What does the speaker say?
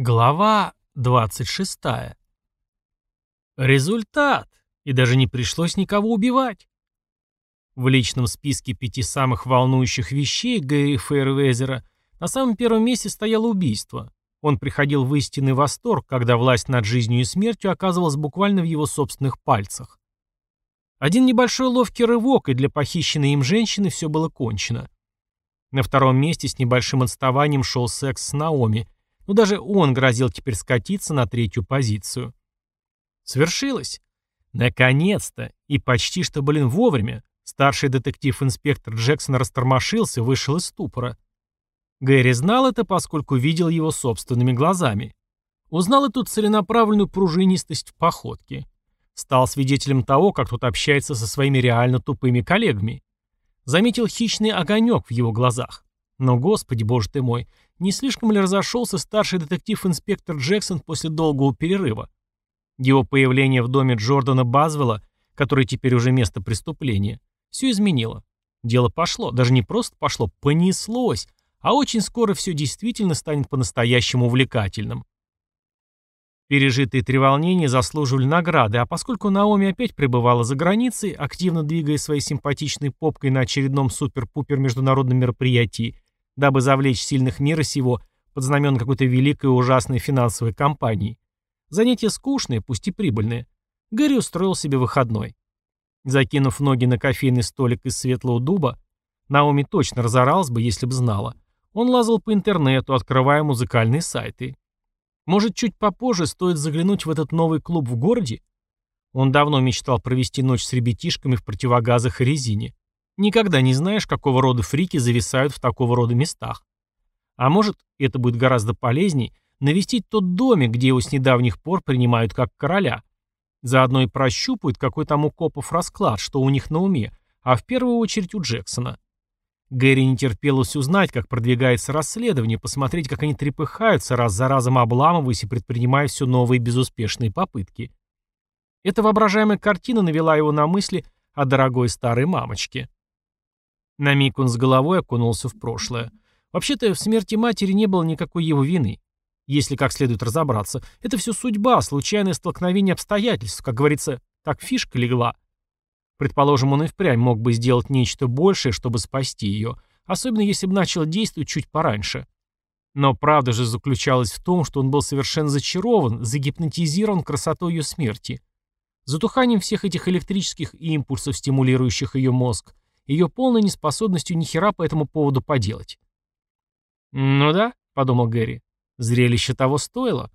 Глава 26. Результат. И даже не пришлось никого убивать. В личном списке пяти самых волнующих вещей Гэри Фейервезера на самом первом месте стояло убийство. Он приходил в истинный восторг, когда власть над жизнью и смертью оказывалась буквально в его собственных пальцах. Один небольшой ловкий рывок, и для похищенной им женщины все было кончено. На втором месте с небольшим отставанием шел секс с Наоми, но даже он грозил теперь скатиться на третью позицию. Свершилось. Наконец-то, и почти что, блин, вовремя, старший детектив-инспектор Джексон растормошился, вышел из ступора. Гэри знал это, поскольку видел его собственными глазами. Узнал эту целенаправленную пружинистость в походке. Стал свидетелем того, как тот общается со своими реально тупыми коллегами. Заметил хищный огонек в его глазах. Но, господи, боже ты мой, не слишком ли разошелся старший детектив-инспектор Джексон после долгого перерыва? Его появление в доме Джордана Базвелла, который теперь уже место преступления, все изменило. Дело пошло, даже не просто пошло, понеслось, а очень скоро все действительно станет по-настоящему увлекательным. Пережитые три волнения заслуживали награды, а поскольку Наоми опять пребывала за границей, активно двигая своей симпатичной попкой на очередном супер-пупер международном мероприятии, дабы завлечь сильных мира сего под знамен какой-то великой и ужасной финансовой компании. Занятие скучное, пусть и прибыльное. Гэри устроил себе выходной. Закинув ноги на кофейный столик из светлого дуба, Наоми точно разоралась бы, если бы знала. Он лазал по интернету, открывая музыкальные сайты. Может, чуть попозже стоит заглянуть в этот новый клуб в городе? Он давно мечтал провести ночь с ребятишками в противогазах и резине. Никогда не знаешь, какого рода фрики зависают в такого рода местах. А может, это будет гораздо полезней, навестить тот домик, где его с недавних пор принимают как короля. Заодно и прощупают, какой там у копов расклад, что у них на уме, а в первую очередь у Джексона. Гэри не терпелось узнать, как продвигается расследование, посмотреть, как они трепыхаются, раз за разом обламываясь и предпринимая все новые безуспешные попытки. Эта воображаемая картина навела его на мысли о дорогой старой мамочке. На миг он с головой окунулся в прошлое. Вообще-то в смерти матери не было никакой его вины. Если как следует разобраться, это все судьба, случайное столкновение обстоятельств, как говорится, так фишка легла. Предположим, он и впрямь мог бы сделать нечто большее, чтобы спасти ее, особенно если бы начал действовать чуть пораньше. Но правда же заключалась в том, что он был совершенно зачарован, загипнотизирован красотой ее смерти. Затуханием всех этих электрических импульсов, стимулирующих ее мозг, ее полной неспособностью ни хера по этому поводу поделать. «Ну да», — подумал Гэри, — «зрелище того стоило».